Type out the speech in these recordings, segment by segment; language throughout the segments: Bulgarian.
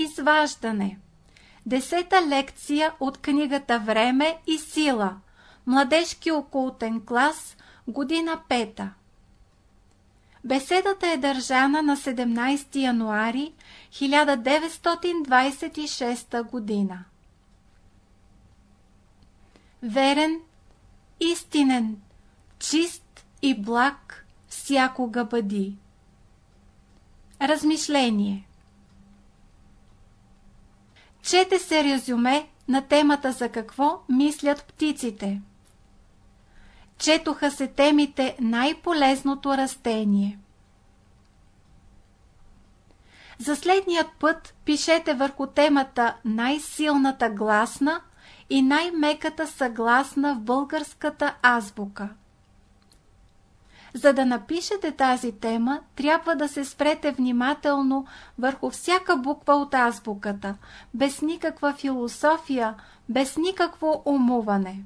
Изваждане Десета лекция от книгата Време и сила Младежки окултен клас Година пета Беседата е държана на 17 януари 1926 година. Верен, истинен, чист и благ всякога бъди. Размишление Чете се резюме на темата за какво мислят птиците. Четоха се темите най-полезното растение. За следният път пишете върху темата най-силната гласна и най-меката съгласна в българската азбука. За да напишете тази тема, трябва да се спрете внимателно върху всяка буква от азбуката, без никаква философия, без никакво умуване.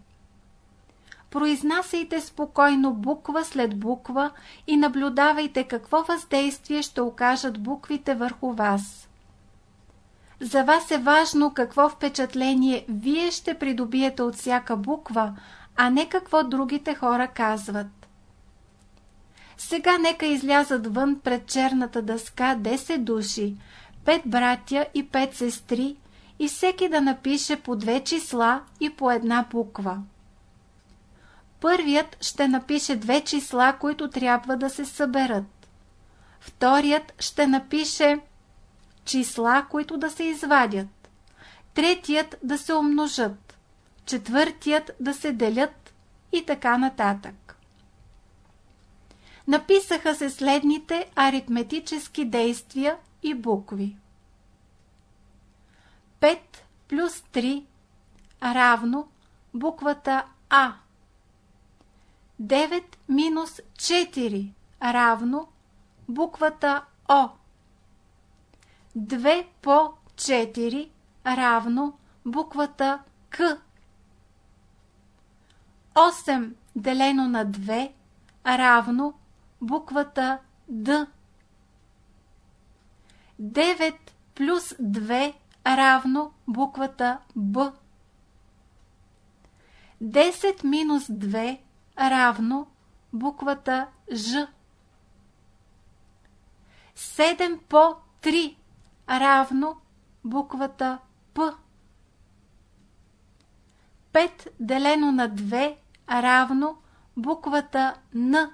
Произнасяйте спокойно буква след буква и наблюдавайте какво въздействие ще окажат буквите върху вас. За вас е важно какво впечатление вие ще придобиете от всяка буква, а не какво другите хора казват. Сега нека излязат вън пред черната дъска 10 души, 5 братя и 5 сестри и всеки да напише по две числа и по една буква. Първият ще напише две числа, които трябва да се съберат. Вторият ще напише числа, които да се извадят. Третият да се умножат. Четвъртият да се делят и така нататък. Написаха се следните аритметически действия и букви. 5 плюс 3 равно буквата А. 9 минус 4 равно буквата О. 2 по 4 равно буквата К. 8 делено на 2 равно буквата Д. 9 плюс 2 равно буквата Б. 10 минус 2 равно буквата Ж. 7 по 3 равно буквата П. 5 делено на 2 равно буквата Н.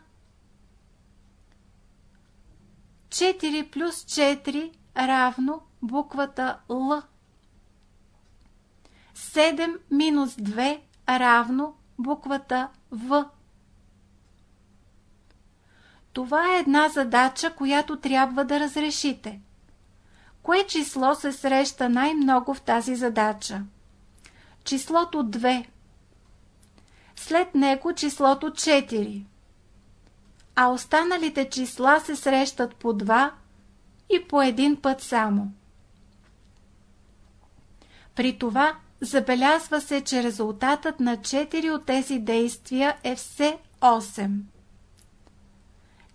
4 плюс 4 равно буквата Л. 7 минус 2 равно буквата В. Това е една задача, която трябва да разрешите. Кое число се среща най-много в тази задача? Числото 2. След него числото 4. А останалите числа се срещат по 2 и по един път само. При това забелязва се, че резултатът на 4 от тези действия е все 8.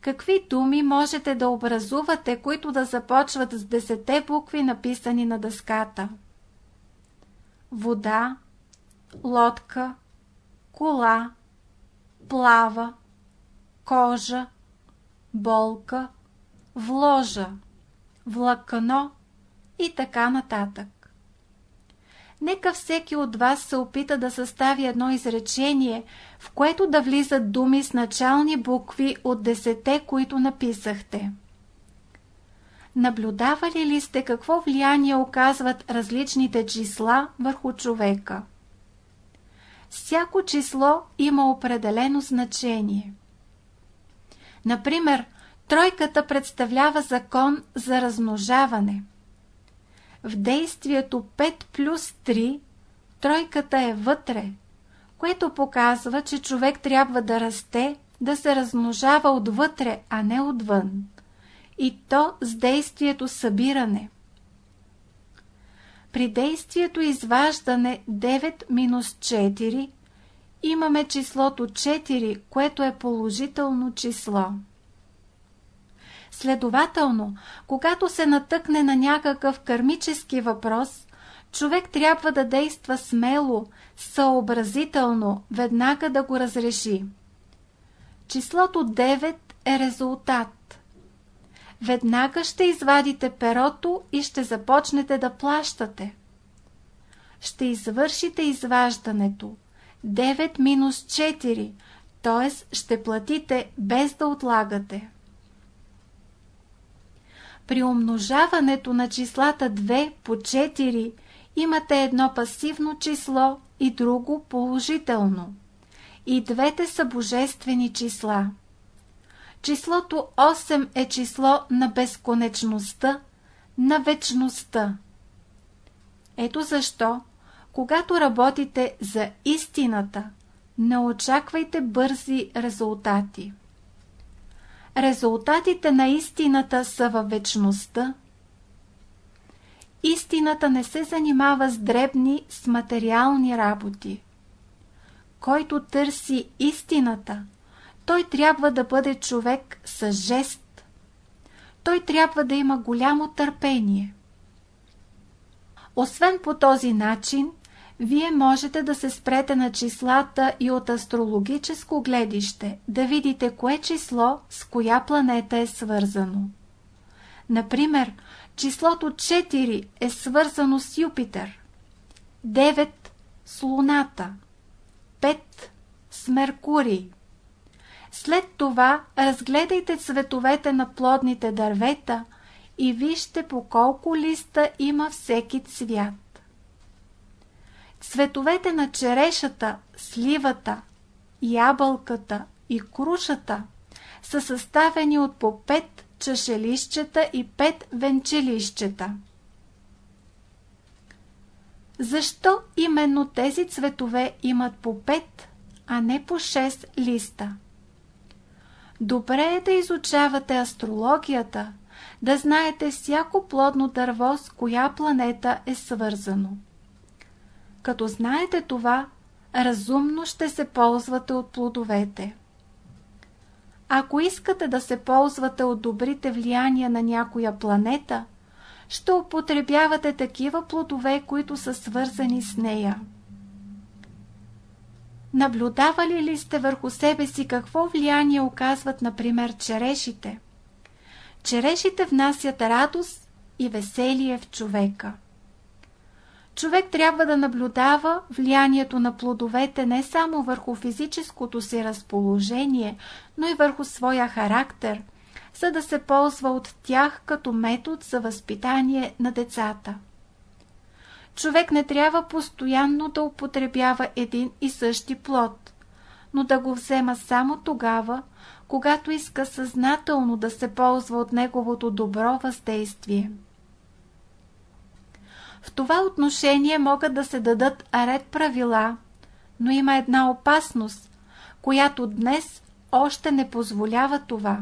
Какви думи можете да образувате, които да започват с десете букви, написани на дъската? Вода, лодка, кола, плава, кожа, болка, вложа, влакано и така нататък. Нека всеки от вас се опита да състави едно изречение, в което да влизат думи с начални букви от десете, които написахте. Наблюдавали ли сте какво влияние оказват различните числа върху човека? Всяко число има определено значение. Например, тройката представлява закон за размножаване – в действието 5 плюс 3 тройката е вътре, което показва, че човек трябва да расте, да се размножава отвътре, а не отвън. И то с действието събиране. При действието изваждане 9 минус 4 имаме числото 4, което е положително число. Следователно, когато се натъкне на някакъв кармически въпрос, човек трябва да действа смело, съобразително, веднага да го разреши. Числото 9 е резултат. Веднага ще извадите перото и ще започнете да плащате. Ще извършите изваждането. 9 минус 4, т.е. ще платите без да отлагате. При умножаването на числата 2 по 4 имате едно пасивно число и друго положително. И двете са божествени числа. Числото 8 е число на безконечността, на вечността. Ето защо, когато работите за истината, не очаквайте бързи резултати. Резултатите на истината са във вечността. Истината не се занимава с дребни, с материални работи. Който търси истината, той трябва да бъде човек с жест. Той трябва да има голямо търпение. Освен по този начин, вие можете да се спрете на числата и от астрологическо гледище, да видите кое число с коя планета е свързано. Например, числото 4 е свързано с Юпитер, 9 с Луната, 5 с Меркурий. След това разгледайте цветовете на плодните дървета и вижте по колко листа има всеки цвят. Цветовете на черешата, сливата, ябълката и крушата са съставени от по 5 чашелищчета и 5 венчелищчета. Защо именно тези цветове имат по 5, а не по 6 листа? Добре е да изучавате астрологията, да знаете всяко плодно дърво с коя планета е свързано. Като знаете това, разумно ще се ползвате от плодовете. Ако искате да се ползвате от добрите влияния на някоя планета, ще употребявате такива плодове, които са свързани с нея. Наблюдавали ли сте върху себе си какво влияние оказват, например, черешите? Черешите внасят радост и веселие в човека човек трябва да наблюдава влиянието на плодовете не само върху физическото си разположение, но и върху своя характер, за да се ползва от тях като метод за възпитание на децата. Човек не трябва постоянно да употребява един и същи плод, но да го взема само тогава, когато иска съзнателно да се ползва от неговото добро въздействие. В това отношение могат да се дадат ред правила, но има една опасност, която днес още не позволява това.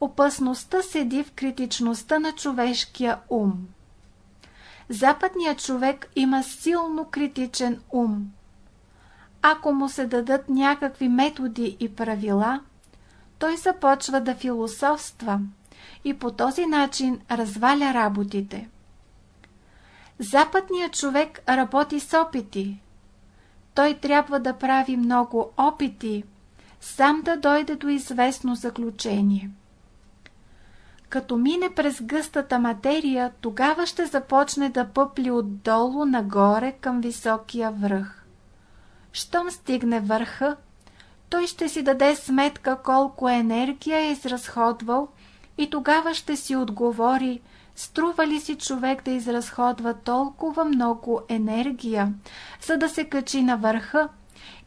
Опасността седи в критичността на човешкия ум. Западният човек има силно критичен ум. Ако му се дадат някакви методи и правила, той започва да философства – и по този начин разваля работите. Западният човек работи с опити. Той трябва да прави много опити, сам да дойде до известно заключение. Като мине през гъстата материя, тогава ще започне да пъпли отдолу нагоре към високия връх. Щом стигне върха, той ще си даде сметка колко енергия е изразходвал и тогава ще си отговори, струва ли си човек да изразходва толкова много енергия, за да се качи на върха,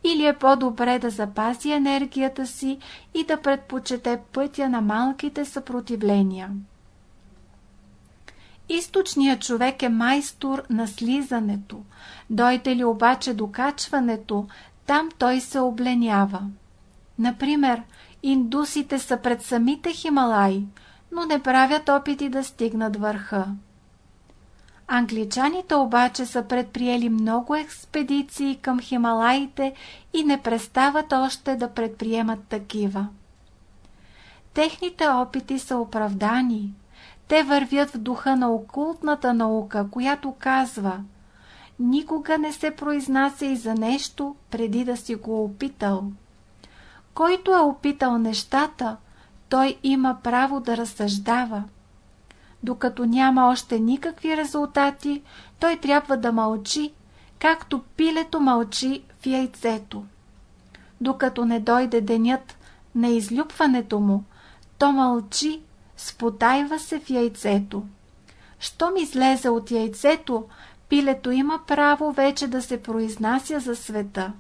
или е по-добре да запази енергията си и да предпочете пътя на малките съпротивления. Източният човек е майстор на слизането. Дойде ли обаче до качването, там той се обленява. Например, Индусите са пред самите Хималаи, но не правят опити да стигнат върха. Англичаните обаче са предприели много експедиции към Хималаите и не престават още да предприемат такива. Техните опити са оправдани. Те вървят в духа на окултната наука, която казва Никога не се произнася и за нещо, преди да си го опитал. Който е опитал нещата, той има право да разсъждава. Докато няма още никакви резултати, той трябва да мълчи, както пилето мълчи в яйцето. Докато не дойде денят на излюпването му, то мълчи, спотайва се в яйцето. Щом излезе от яйцето, пилето има право вече да се произнася за света.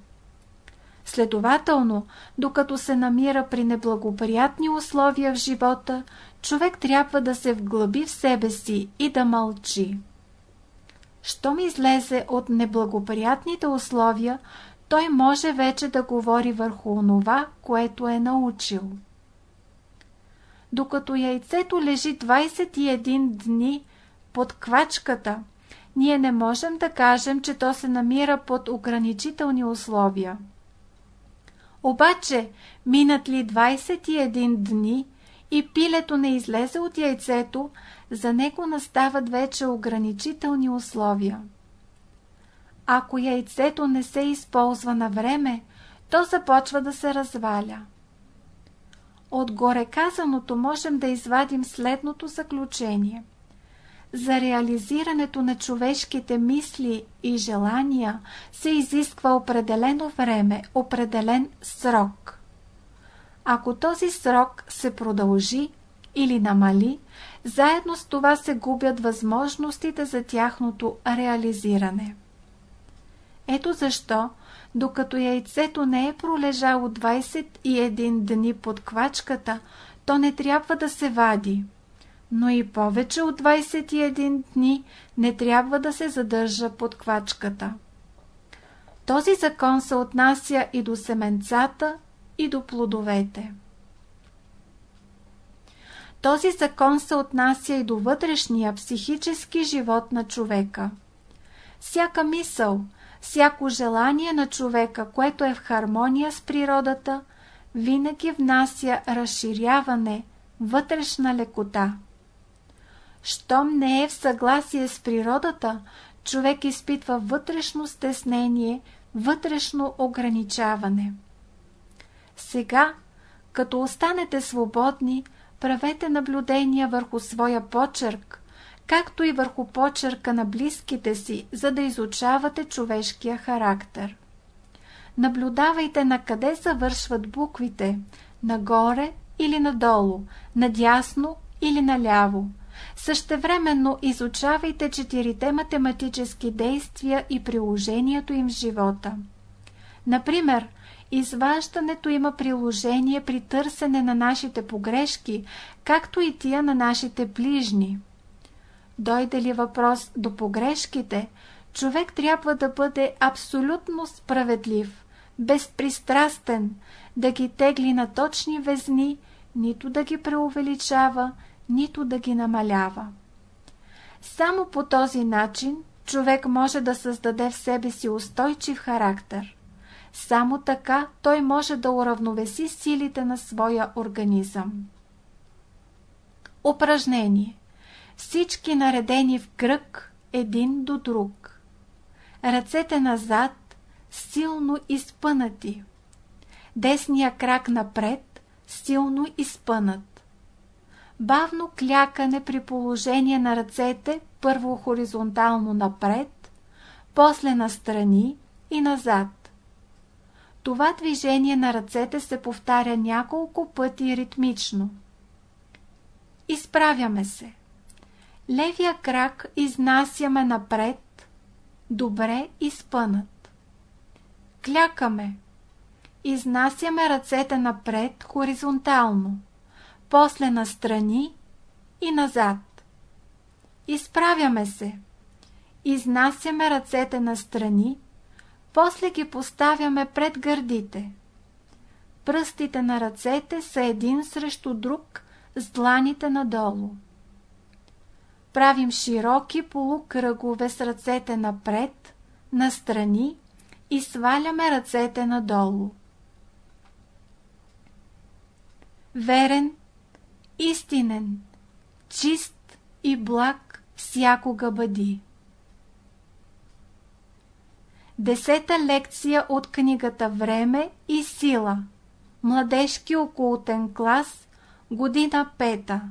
Следователно, докато се намира при неблагоприятни условия в живота, човек трябва да се вглъби в себе си и да мълчи. Щом излезе от неблагоприятните условия, той може вече да говори върху онова, което е научил. Докато яйцето лежи 21 дни под квачката, ние не можем да кажем, че то се намира под ограничителни условия. Обаче, минат ли 21 дни и пилето не излезе от яйцето, за него настават вече ограничителни условия. Ако яйцето не се използва на време, то започва да се разваля. От горе казаното можем да извадим следното заключение. За реализирането на човешките мисли и желания се изисква определено време, определен срок. Ако този срок се продължи или намали, заедно с това се губят възможностите за тяхното реализиране. Ето защо, докато яйцето не е пролежало 21 дни под квачката, то не трябва да се вади. Но и повече от 21 дни не трябва да се задържа под квачката. Този закон се отнася и до семенцата, и до плодовете. Този закон се отнася и до вътрешния психически живот на човека. Всяка мисъл, всяко желание на човека, което е в хармония с природата, винаги внася разширяване, вътрешна лекота. Щом не е в съгласие с природата, човек изпитва вътрешно стеснение, вътрешно ограничаване. Сега, като останете свободни, правете наблюдения върху своя почерк, както и върху почерка на близките си, за да изучавате човешкия характер. Наблюдавайте на къде завършват буквите, нагоре или надолу, надясно или наляво. Същевременно изучавайте четирите математически действия и приложението им в живота. Например, Изваждането има приложение при търсене на нашите погрешки, както и тия на нашите ближни. Дойде ли въпрос до погрешките, човек трябва да бъде абсолютно справедлив, безпристрастен, да ги тегли на точни везни, нито да ги преувеличава, нито да ги намалява. Само по този начин човек може да създаде в себе си устойчив характер. Само така той може да уравновеси силите на своя организъм. Упражнение. Всички наредени в кръг един до друг. Ръцете назад, силно изпънати. Десния крак напред, силно изпънат. Бавно клякане при положение на ръцете, първо хоризонтално напред, после настрани и назад. Това движение на ръцете се повтаря няколко пъти ритмично. Изправяме се. Левия крак изнасяме напред, добре изпънат. Клякаме. Изнасяме ръцете напред хоризонтално, после настрани и назад. Изправяме се. Изнасяме ръцете настрани, после ги поставяме пред гърдите. Пръстите на ръцете са един срещу друг с дланите надолу. Правим широки полукръгове с ръцете напред, настрани и сваляме ръцете надолу. Верен истинен, чист и благ всякога бъди. Десета лекция от книгата Време и сила. Младежки окултен клас, година пета.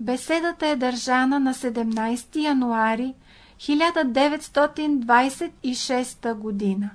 Беседата е държана на 17 януари 1926 година.